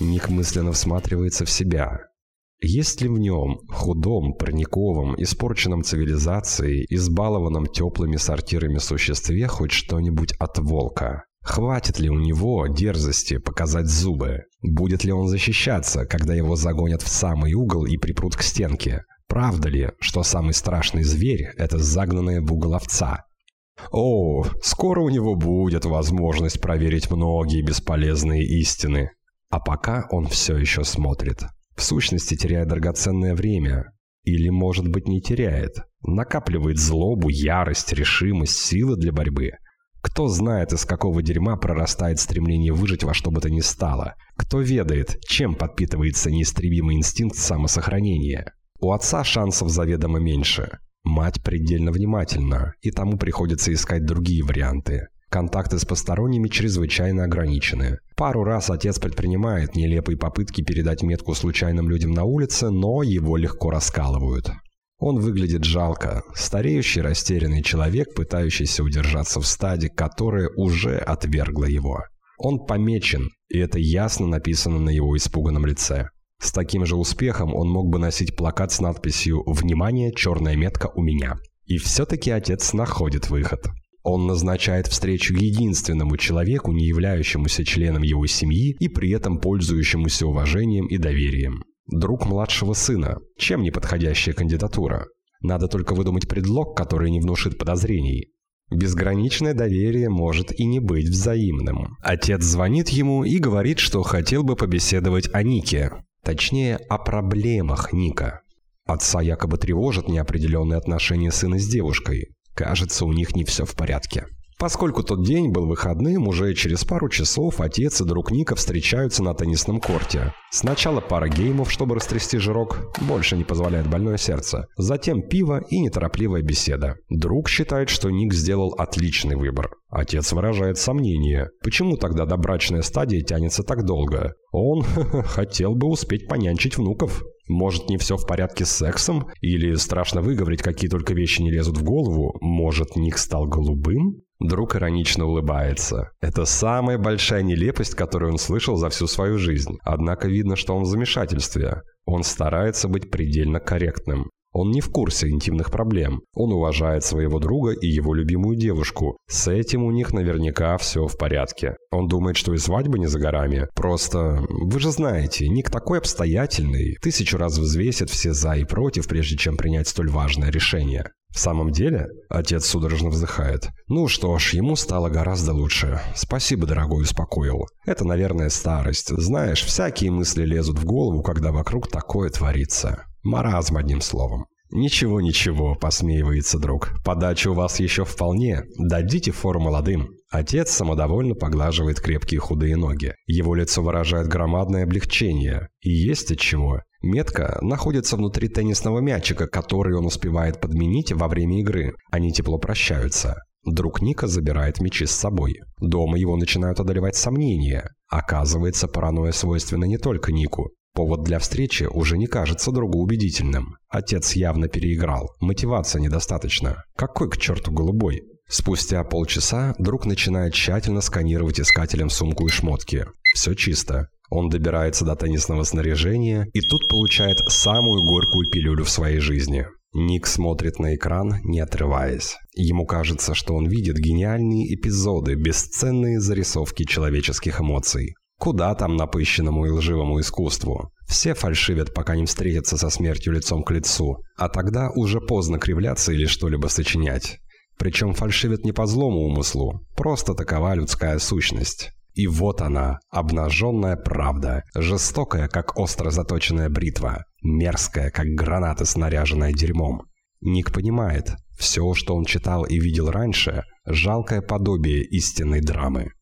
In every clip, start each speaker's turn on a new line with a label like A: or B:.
A: Ник мысленно всматривается в себя. Есть ли в нем, худом, парниковом, испорченном цивилизацией, избалованном теплыми сортирами существе хоть что-нибудь от волка? Хватит ли у него дерзости показать зубы? Будет ли он защищаться, когда его загонят в самый угол и припрут к стенке? Правда ли, что самый страшный зверь – это загнанная в угол овца? О, скоро у него будет возможность проверить многие бесполезные истины. А пока он все еще смотрит. В сущности, теряя драгоценное время. Или, может быть, не теряет. Накапливает злобу, ярость, решимость, силы для борьбы. Кто знает, из какого дерьма прорастает стремление выжить во что бы то ни стало. Кто ведает, чем подпитывается неистребимый инстинкт самосохранения. У отца шансов заведомо меньше. Мать предельно внимательна, и тому приходится искать другие варианты. Контакты с посторонними чрезвычайно ограничены. Пару раз отец предпринимает нелепые попытки передать метку случайным людям на улице, но его легко раскалывают. Он выглядит жалко, стареющий растерянный человек, пытающийся удержаться в стаде, которое уже отвергло его. Он помечен, и это ясно написано на его испуганном лице. С таким же успехом он мог бы носить плакат с надписью «Внимание, черная метка у меня». И все-таки отец находит выход. Он назначает встречу единственному человеку, не являющемуся членом его семьи и при этом пользующемуся уважением и доверием. Друг младшего сына. Чем не подходящая кандидатура? Надо только выдумать предлог, который не внушит подозрений. Безграничное доверие может и не быть взаимным. Отец звонит ему и говорит, что хотел бы побеседовать о Нике. Точнее, о проблемах Ника. Отца якобы тревожат неопределенные отношения сына с девушкой. Кажется, у них не все в порядке. Поскольку тот день был выходным, уже через пару часов отец и друг Ника встречаются на теннисном корте. Сначала пара геймов, чтобы растрясти жирок, больше не позволяет больное сердце. Затем пиво и неторопливая беседа. Друг считает, что Ник сделал отличный выбор. Отец выражает сомнение. Почему тогда добрачная стадия тянется так долго? Он хотел бы успеть понянчить внуков. Может, не все в порядке с сексом? Или страшно выговорить, какие только вещи не лезут в голову? Может, Ник стал голубым? Друг иронично улыбается. Это самая большая нелепость, которую он слышал за всю свою жизнь. Однако видно, что он в замешательстве. Он старается быть предельно корректным. Он не в курсе интимных проблем. Он уважает своего друга и его любимую девушку. С этим у них наверняка все в порядке. Он думает, что и свадьба не за горами. Просто, вы же знаете, Ник такой обстоятельный. Тысячу раз взвесит все за и против, прежде чем принять столь важное решение. «В самом деле?» – отец судорожно вздыхает. «Ну что ж, ему стало гораздо лучше. Спасибо, дорогой, успокоил. Это, наверное, старость. Знаешь, всякие мысли лезут в голову, когда вокруг такое творится. Маразм, одним словом». «Ничего, ничего», – посмеивается друг. «Подача у вас еще вполне. Дадите фору молодым». Отец самодовольно поглаживает крепкие худые ноги. Его лицо выражает громадное облегчение. И есть от чего. Метка находится внутри теннисного мячика, который он успевает подменить во время игры. Они тепло прощаются. Друг Ника забирает мячи с собой. Дома его начинают одолевать сомнения. Оказывается, паранойя свойственна не только Нику. Повод для встречи уже не кажется другу убедительным. Отец явно переиграл. Мотивация недостаточно. Какой к черту голубой? Спустя полчаса друг начинает тщательно сканировать искателем сумку и шмотки. Все чисто. Он добирается до теннисного снаряжения и тут получает самую горькую пилюлю в своей жизни. Ник смотрит на экран, не отрываясь. Ему кажется, что он видит гениальные эпизоды, бесценные зарисовки человеческих эмоций. Куда там напыщенному и лживому искусству? Все фальшивят, пока не встретятся со смертью лицом к лицу, а тогда уже поздно кривляться или что-либо сочинять. Причем фальшивят не по злому умыслу, просто такова людская сущность. И вот она, обнаженная правда, жестокая, как остро заточенная бритва, мерзкая, как граната, снаряженная дерьмом. Ник понимает, все, что он читал и видел раньше, жалкое подобие истинной драмы.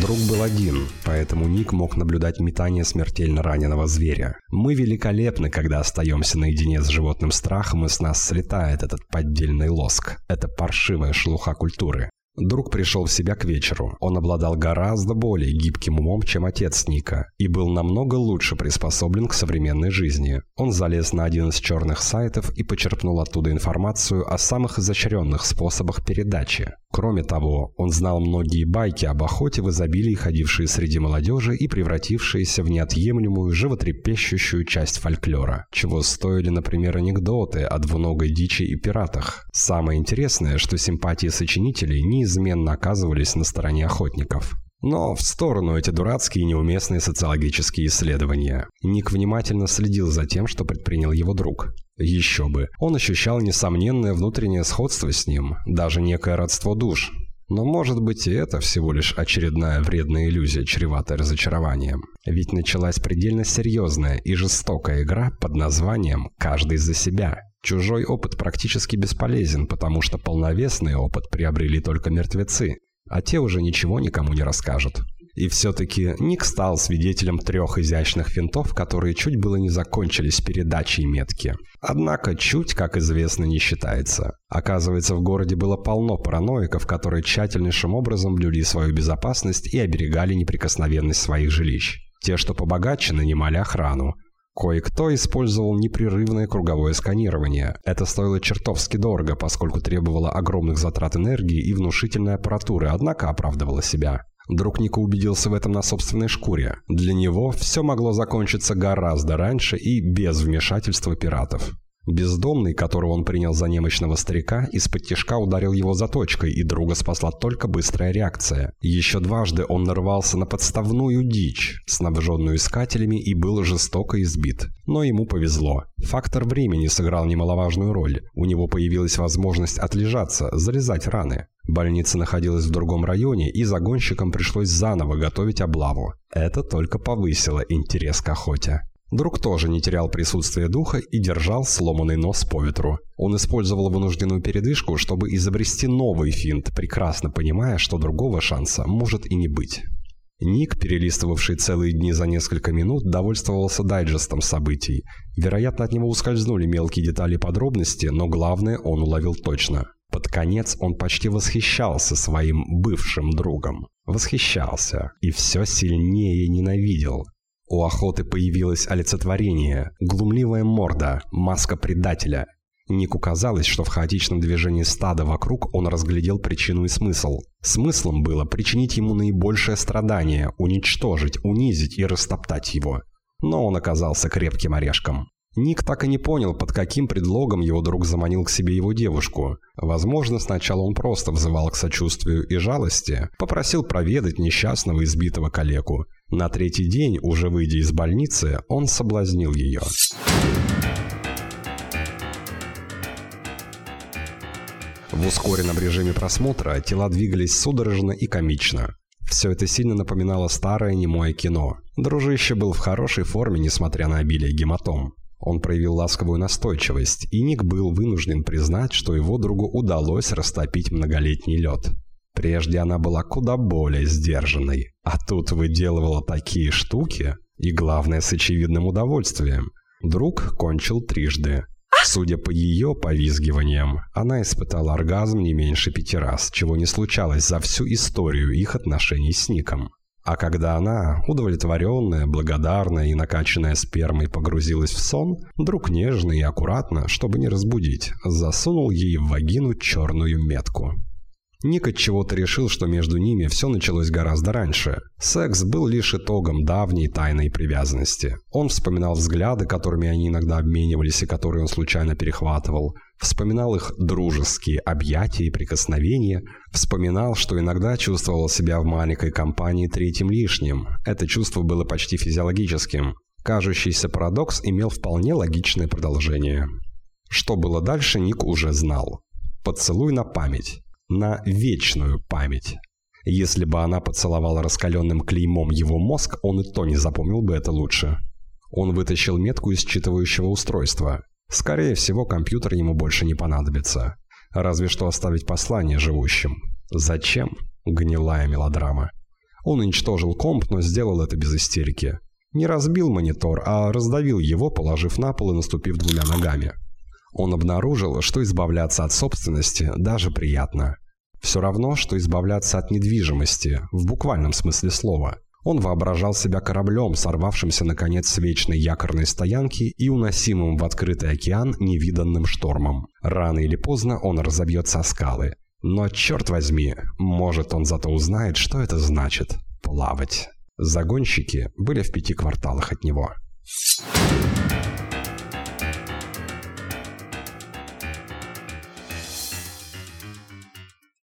A: Друг был один, поэтому Ник мог наблюдать метание смертельно раненого зверя. Мы великолепны, когда остаемся наедине с животным страхом, и с нас слетает этот поддельный лоск. Это паршивая шелуха культуры. Друг пришел в себя к вечеру. Он обладал гораздо более гибким умом, чем отец Ника, и был намного лучше приспособлен к современной жизни. Он залез на один из черных сайтов и почерпнул оттуда информацию о самых изощренных способах передачи. Кроме того, он знал многие байки об охоте в изобилии, ходившие среди молодежи и превратившиеся в неотъемлемую, животрепещущую часть фольклора, чего стоили, например, анекдоты о двуногой дичи и пиратах. Самое интересное, что симпатии сочинителей неизменно оказывались на стороне охотников. Но в сторону эти дурацкие и неуместные социологические исследования. Ник внимательно следил за тем, что предпринял его друг. Еще бы. Он ощущал несомненное внутреннее сходство с ним, даже некое родство душ. Но может быть и это всего лишь очередная вредная иллюзия, чреватая разочарованием. Ведь началась предельно серьезная и жестокая игра под названием «Каждый за себя». Чужой опыт практически бесполезен, потому что полновесный опыт приобрели только мертвецы, а те уже ничего никому не расскажут. И все-таки Ник стал свидетелем трех изящных финтов, которые чуть было не закончились передачей метки. Однако чуть, как известно, не считается. Оказывается, в городе было полно параноиков, которые тщательнейшим образом блюли свою безопасность и оберегали неприкосновенность своих жилищ. Те, что побогаче, нанимали охрану. Кое-кто использовал непрерывное круговое сканирование. Это стоило чертовски дорого, поскольку требовало огромных затрат энергии и внушительной аппаратуры, однако оправдывало себя. Друг Ника убедился в этом на собственной шкуре. Для него все могло закончиться гораздо раньше и без вмешательства пиратов. Бездомный, которого он принял за немощного старика, из-под тяжка ударил его заточкой, и друга спасла только быстрая реакция. Еще дважды он нарвался на подставную дичь, снабженную искателями, и был жестоко избит. Но ему повезло. Фактор времени сыграл немаловажную роль. У него появилась возможность отлежаться, залезать раны. Больница находилась в другом районе, и загонщикам пришлось заново готовить облаву. Это только повысило интерес к охоте. Друг тоже не терял присутствие духа и держал сломанный нос по ветру. Он использовал вынужденную передышку, чтобы изобрести новый финт, прекрасно понимая, что другого шанса может и не быть. Ник, перелистывавший целые дни за несколько минут, довольствовался дайджестом событий. Вероятно, от него ускользнули мелкие детали и подробности, но главное он уловил точно. Под конец он почти восхищался своим бывшим другом. Восхищался и все сильнее ненавидел. У охоты появилось олицетворение, глумливая морда, маска предателя. Нику казалось, что в хаотичном движении стада вокруг он разглядел причину и смысл. Смыслом было причинить ему наибольшее страдание, уничтожить, унизить и растоптать его. Но он оказался крепким орешком. Ник так и не понял, под каким предлогом его друг заманил к себе его девушку. Возможно, сначала он просто взывал к сочувствию и жалости, попросил проведать несчастного избитого калеку. На третий день, уже выйдя из больницы, он соблазнил ее. В ускоренном режиме просмотра тела двигались судорожно и комично. Все это сильно напоминало старое немое кино. Дружище был в хорошей форме, несмотря на обилие гематом. Он проявил ласковую настойчивость, и Ник был вынужден признать, что его другу удалось растопить многолетний лед. Прежде она была куда более сдержанной, а тут выделывала такие штуки, и главное, с очевидным удовольствием. Друг кончил трижды. Судя по ее повизгиваниям, она испытала оргазм не меньше пяти раз, чего не случалось за всю историю их отношений с Ником. А когда она, удовлетворенная, благодарная и накачанная спермой, погрузилась в сон, друг нежно и аккуратно, чтобы не разбудить, засунул ей в вагину черную метку. Ник от чего-то решил, что между ними все началось гораздо раньше. Секс был лишь итогом давней тайной привязанности. Он вспоминал взгляды, которыми они иногда обменивались и которые он случайно перехватывал. Вспоминал их дружеские объятия и прикосновения. Вспоминал, что иногда чувствовал себя в маленькой компании третьим лишним. Это чувство было почти физиологическим. Кажущийся парадокс имел вполне логичное продолжение. Что было дальше, Ник уже знал. Поцелуй на память на вечную память. Если бы она поцеловала раскаленным клеймом его мозг, он и то не запомнил бы это лучше. Он вытащил метку из считывающего устройства. Скорее всего, компьютер ему больше не понадобится. Разве что оставить послание живущим. Зачем? Гнилая мелодрама. Он уничтожил комп, но сделал это без истерики. Не разбил монитор, а раздавил его, положив на пол и наступив двумя ногами. Он обнаружил, что избавляться от собственности даже приятно. Все равно, что избавляться от недвижимости, в буквальном смысле слова. Он воображал себя кораблем, сорвавшимся наконец с вечной якорной стоянки и уносимым в открытый океан невиданным штормом. Рано или поздно он разобьется о скалы. Но, черт возьми, может он зато узнает, что это значит – плавать. Загонщики были в пяти кварталах от него. Thank